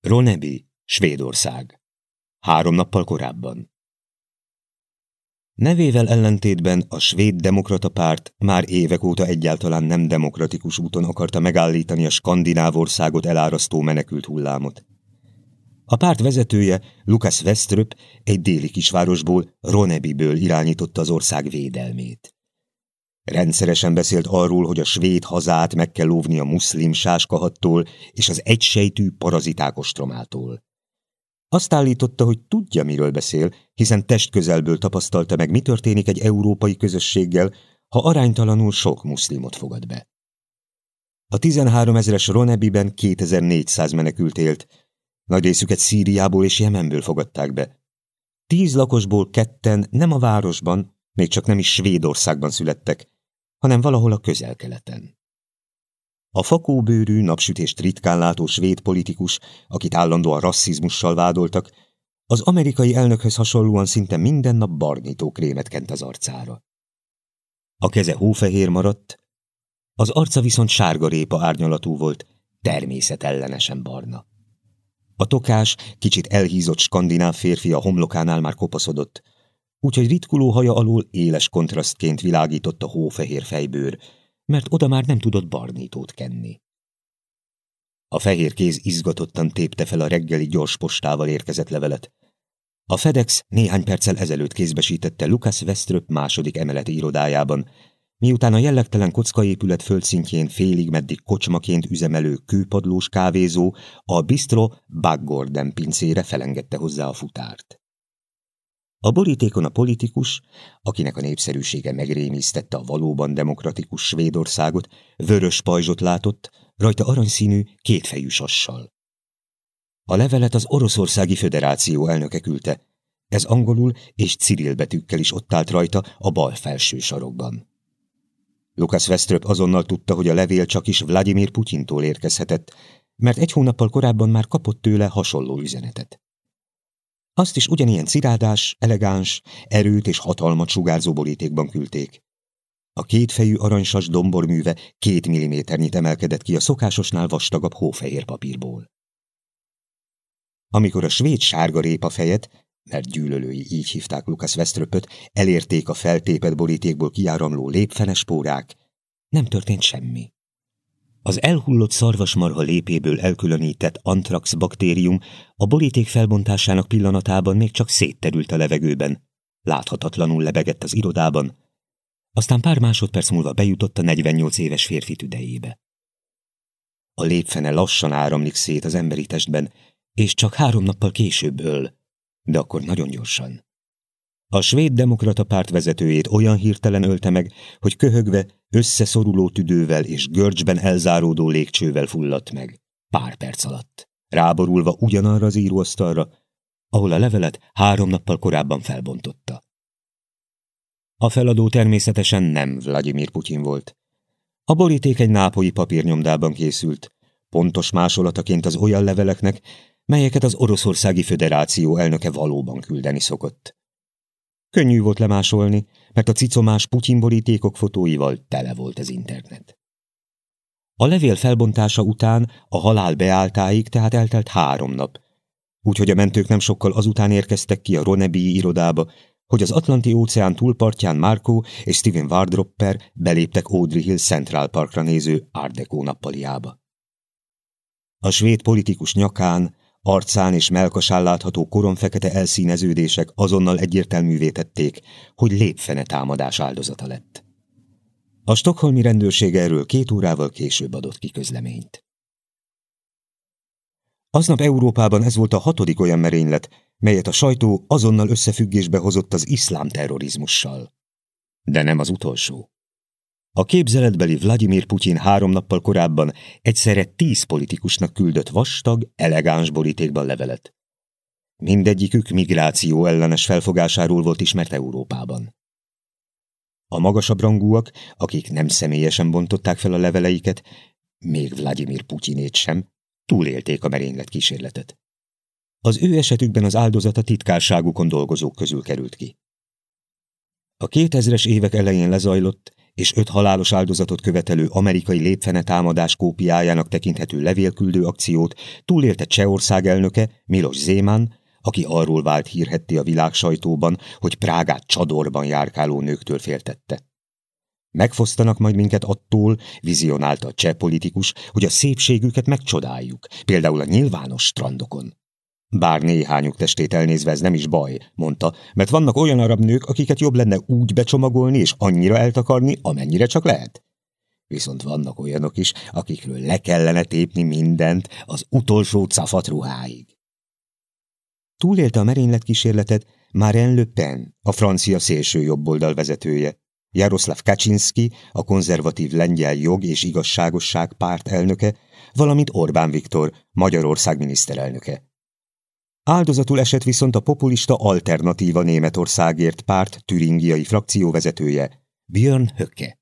Ronebi, Svédország. Három nappal korábban. Nevével ellentétben a svéd demokrata párt már évek óta egyáltalán nem demokratikus úton akarta megállítani a skandináv országot elárasztó menekült hullámot. A párt vezetője, Lukas Weströp, egy déli kisvárosból, Ronebiből irányította az ország védelmét. Rendszeresen beszélt arról, hogy a svéd hazát meg kell óvni a muszlim sáskahattól és az egysejtű paraziták ostromától. Azt állította, hogy tudja, miről beszél, hiszen testközelből tapasztalta meg, mi történik egy európai közösséggel, ha aránytalanul sok muszlimot fogad be. A 13 ezeres Ronebiben 2400 menekült élt, nagy részüket Szíriából és Jemenből fogadták be. Tíz lakosból ketten nem a városban, még csak nem is Svédországban születtek, hanem valahol a közel-keleten. A fakóbőrű, napsütést ritkán látó svéd politikus, akit állandóan rasszizmussal vádoltak, az amerikai elnökhöz hasonlóan szinte minden nap barnító krémet kent az arcára. A keze hófehér maradt, az arca viszont sárga répa árnyalatú volt, természetellenesen barna. A tokás, kicsit elhízott skandináv férfi a homlokánál már kopaszodott, úgyhogy ritkuló haja alól éles kontrasztként világított a hófehér fejbőr, mert oda már nem tudott barnítót kenni. A fehér kéz izgatottan tépte fel a reggeli gyors postával érkezett levelet. A FedEx néhány perccel ezelőtt kézbesítette Lucas Weströp második emeleti irodájában, miután a jellegtelen kockaépület földszintjén félig meddig kocsmaként üzemelő kőpadlós kávézó a Bistro Baggorden pincére felengedte hozzá a futárt. A borítékon a politikus, akinek a népszerűsége megrémisztette a valóban demokratikus Svédországot, vörös pajzsot látott, rajta aranyszínű, kétfejű sassal. A levelet az Oroszországi Föderáció elnöke küldte, ez angolul és ciril betűkkel is ott állt rajta a bal felső sarokban. Lukasz Weströp azonnal tudta, hogy a levél csak is Vladimir Putyintól érkezhetett, mert egy hónappal korábban már kapott tőle hasonló üzenetet. Azt is ugyanilyen cirádás, elegáns, erőt és hatalmat sugárzó borítékban küldték. A kétfejű aranysas domborműve két milliméternyit emelkedett ki a szokásosnál vastagabb hófehér papírból. Amikor a svéd sárga répa fejet, mert gyűlölői így hívták Lukas Weströpöt, elérték a feltépet borítékból kiáramló lépfenes pórák, nem történt semmi. Az elhullott szarvasmarha lépéből elkülönített antrax baktérium a boríték felbontásának pillanatában még csak szétterült a levegőben. Láthatatlanul lebegett az irodában, aztán pár másodperc múlva bejutott a 48 éves férfi tüdejébe. A lépfene lassan áramlik szét az emberi testben, és csak három nappal később öl, de akkor nagyon gyorsan. A svéd demokrata párt vezetőjét olyan hirtelen ölte meg, hogy köhögve, összeszoruló tüdővel és görcsben elzáródó légcsővel fulladt meg. Pár perc alatt. Ráborulva ugyanarra az íróasztalra, ahol a levelet három nappal korábban felbontotta. A feladó természetesen nem Vladimir Putyin volt. A boríték egy nápolyi papírnyomdában készült, pontos másolataként az olyan leveleknek, melyeket az Oroszországi Föderáció elnöke valóban küldeni szokott. Könnyű volt lemásolni, mert a cicomás Putyin borítékok fotóival tele volt az internet. A levél felbontása után a halál beálltáig tehát eltelt három nap, úgyhogy a mentők nem sokkal azután érkeztek ki a Ronebi irodába, hogy az Atlanti-óceán túlpartján Marco és Steven Wardropper beléptek Audrey Hill Central Parkra néző Art Deco nappaliába. A svéd politikus nyakán, Arcán és melkasán látható koromfekete elszíneződések azonnal egyértelművé tették, hogy lépfene támadás áldozata lett. A stokholmi rendőrség erről két órával később adott ki közleményt. Aznap Európában ez volt a hatodik olyan merénylet, melyet a sajtó azonnal összefüggésbe hozott az iszlám terrorizmussal. De nem az utolsó. A képzeletbeli Vladimir Putyin három nappal korábban egyszerre tíz politikusnak küldött vastag, elegáns borítékban levelet. Mindegyikük migráció ellenes felfogásáról volt ismert Európában. A magasabb rangúak, akik nem személyesen bontották fel a leveleiket, még Vladimir Putyinét sem, túlélték a merénylet kísérletet. Az ő esetükben az áldozat a titkárságukon dolgozók közül került ki. A 2000-es évek elején lezajlott, és öt halálos áldozatot követelő amerikai lépfene támadás kópiájának tekinthető levélküldő akciót túlélte Csehország elnöke, Milos Zéman, aki arról vált hírhetti a világ sajtóban, hogy Prágát csadorban járkáló nőktől féltette. Megfosztanak majd minket attól, vizionálta a cseh politikus, hogy a szépségüket megcsodáljuk, például a nyilvános strandokon. Bár néhányuk testét elnézve ez nem is baj, mondta, mert vannak olyan arab nők, akiket jobb lenne úgy becsomagolni és annyira eltakarni, amennyire csak lehet. Viszont vannak olyanok is, akikről le kellene tépni mindent az utolsó cafat ruháig. Túlélte a merényletkísérletet Marine Le Pen, a francia szélső jobboldal vezetője. Jaroszláv Kaczynski, a konzervatív lengyel jog és igazságosság párt elnöke, valamint Orbán Viktor, Magyarország miniszterelnöke. Áldozatul esett viszont a populista alternatíva Németországért párt türingiai frakcióvezetője, Björn Höcke.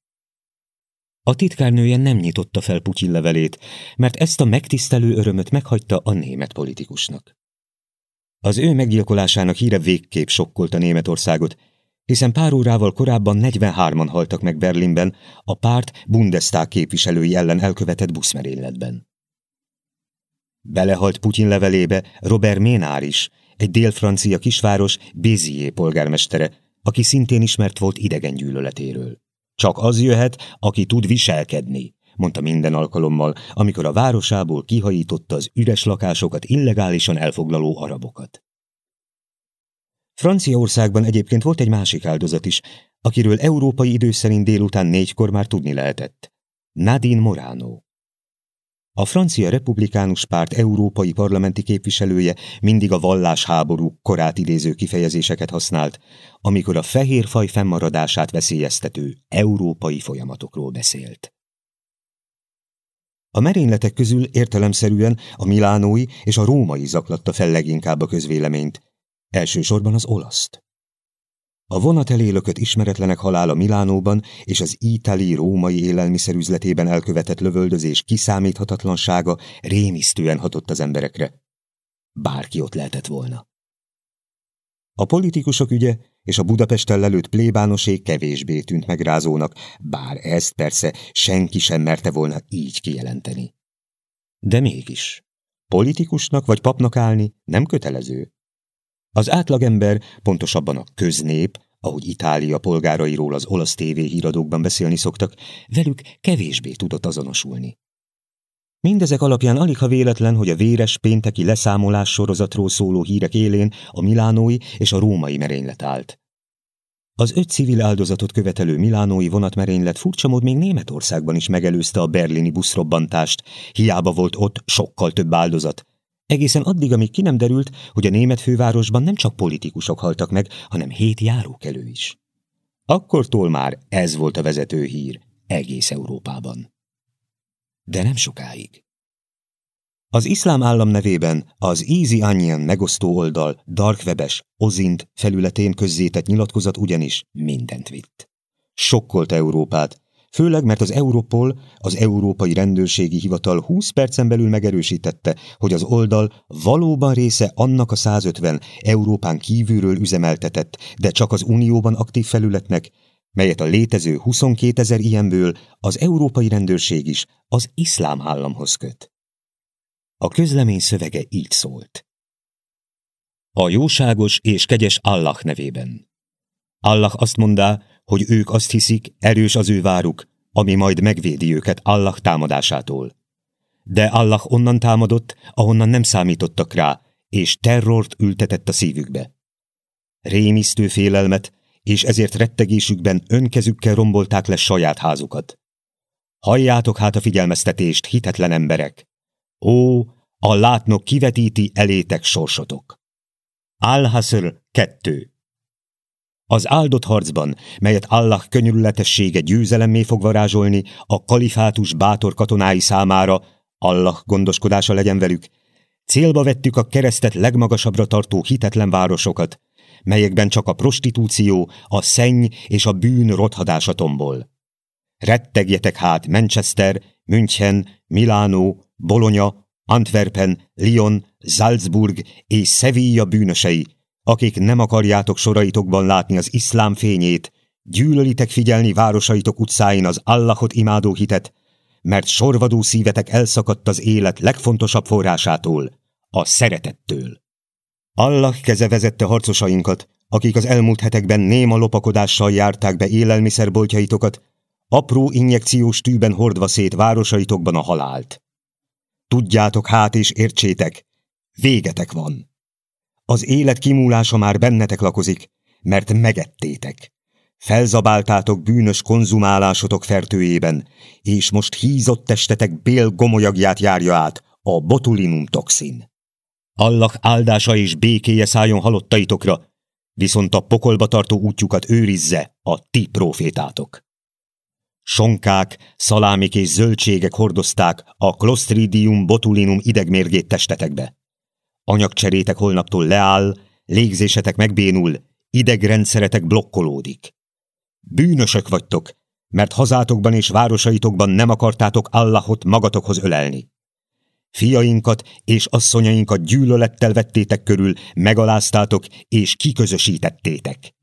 A titkárnője nem nyitotta fel Putyin levelét, mert ezt a megtisztelő örömöt meghagyta a német politikusnak. Az ő meggyilkolásának híre végképp sokkolta Németországot, hiszen pár órával korábban 43-an haltak meg Berlinben a párt Bundestag képviselői ellen elkövetett buszmerényletben. Belehalt Putyin levelébe Robert Ménár is, egy dél-francia kisváros Bézié polgármestere, aki szintén ismert volt idegen gyűlöletéről. Csak az jöhet, aki tud viselkedni, mondta minden alkalommal, amikor a városából kihajította az üres lakásokat illegálisan elfoglaló arabokat. Franciaországban egyébként volt egy másik áldozat is, akiről európai idő szerint délután négykor már tudni lehetett. Nadine Morano. A francia republikánus párt európai parlamenti képviselője mindig a vallásháború korát idéző kifejezéseket használt, amikor a fehér faj fennmaradását veszélyeztető európai folyamatokról beszélt. A merényletek közül értelemszerűen a milánói és a római zaklatta fel leginkább a közvéleményt, elsősorban az olaszt. A vonat elélökött ismeretlenek halála Milánóban és az ítali-római élelmiszerüzletében elkövetett lövöldözés kiszámíthatatlansága rémisztően hatott az emberekre. Bárki ott lehetett volna. A politikusok ügye és a Budapesten lelőtt plébánosé kevésbé tűnt megrázónak, bár ezt persze senki sem merte volna így kijelenteni. De mégis, politikusnak vagy papnak állni nem kötelező. Az átlagember, pontosabban a köznép, ahogy Itália polgárairól az olasz tévéhíradókban beszélni szoktak, velük kevésbé tudott azonosulni. Mindezek alapján alig ha véletlen, hogy a véres pénteki leszámolás sorozatról szóló hírek élén a milánói és a római merénylet állt. Az öt civil áldozatot követelő milánói vonatmerénylet furcsa mód még Németországban is megelőzte a berlini buszrobbantást, hiába volt ott sokkal több áldozat, Egészen addig, amíg ki nem derült, hogy a német fővárosban nem csak politikusok haltak meg, hanem hét járókelő is. Akkortól már ez volt a vezető hír egész Európában. De nem sokáig. Az iszlám állam nevében az Easy Onion megosztó oldal Dark Webes, Ozint felületén közzétett nyilatkozat ugyanis mindent vitt. Sokkolt Európát, Főleg, mert az Europol, az Európai Rendőrségi Hivatal 20 percen belül megerősítette, hogy az oldal valóban része annak a 150 Európán kívülről üzemeltetett, de csak az Unióban aktív felületnek, melyet a létező 22 ezer ilyenből az Európai Rendőrség is az iszlám államhoz köt. A közlemény szövege így szólt. A jóságos és kegyes Allah nevében. Allah azt mondá, hogy ők azt hiszik, erős az ő váruk, ami majd megvédi őket Allah támadásától. De Allah onnan támadott, ahonnan nem számítottak rá, és terrort ültetett a szívükbe. Rémisztő félelmet, és ezért rettegésükben önkezükkel rombolták le saját házukat. Halljátok hát a figyelmeztetést, hitetlen emberek! Ó, a látnok kivetíti elétek sorsotok! Al-Hasr 2 az áldott harcban, melyet Allah könyörületessége győzelemmé fog varázsolni a kalifátus bátor katonái számára, Allah gondoskodása legyen velük, célba vettük a keresztet legmagasabbra tartó hitetlen városokat, melyekben csak a prostitúció, a szenny és a bűn rothadása tombol. Rettegjetek hát Manchester, München, Milánó, Bologna, Antwerpen, Lyon, Salzburg és Sevilla bűnösei, akik nem akarjátok soraitokban látni az iszlám fényét, gyűlölitek figyelni városaitok utcáin az Allahot imádó hitet, mert sorvadó szívetek elszakadt az élet legfontosabb forrásától, a szeretettől. Allah keze vezette harcosainkat, akik az elmúlt hetekben néma lopakodással járták be élelmiszerboltjaitokat, apró injekciós tűben hordva szét városaitokban a halált. Tudjátok hát és értsétek, végetek van. Az élet kimúlása már bennetek lakozik, mert megettétek. Felzabáltátok bűnös konzumálásotok fertőjében, és most hízott testetek bél gomolyagját járja át a botulinum toxin. Allah áldása és békéje szálljon halottaitokra, viszont a pokolba tartó útjukat őrizze a ti profétátok. Sonkák, szalámik és zöldségek hordozták a Clostridium botulinum idegmérgét testetekbe. Anyagcserétek holnaptól leáll, légzésetek megbénul, idegrendszeretek blokkolódik. Bűnösök vagytok, mert hazátokban és városaitokban nem akartátok Allahot magatokhoz ölelni. Fiainkat és asszonyainkat gyűlölettel vettétek körül, megaláztátok és kiközösítettétek.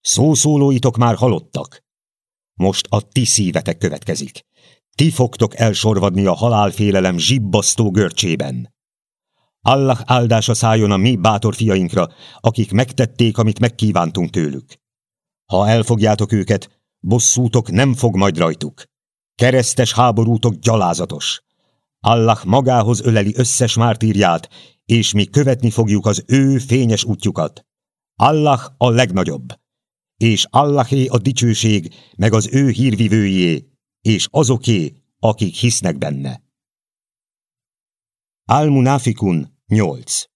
Szószólóitok már halottak. Most a ti szívetek következik. Ti fogtok elsorvadni a halálfélelem zsibbasztó görcsében. Allah áldása szálljon a mi bátor fiainkra, akik megtették, amit megkívántunk tőlük. Ha elfogjátok őket, bosszútok nem fog majd rajtuk. Keresztes háborútok gyalázatos. Allah magához öleli összes mártírját, és mi követni fogjuk az ő fényes útjukat. Allah a legnagyobb, és Allahé a dicsőség, meg az ő hírvivőjé, és azoké, akik hisznek benne. Al-Munafikun 8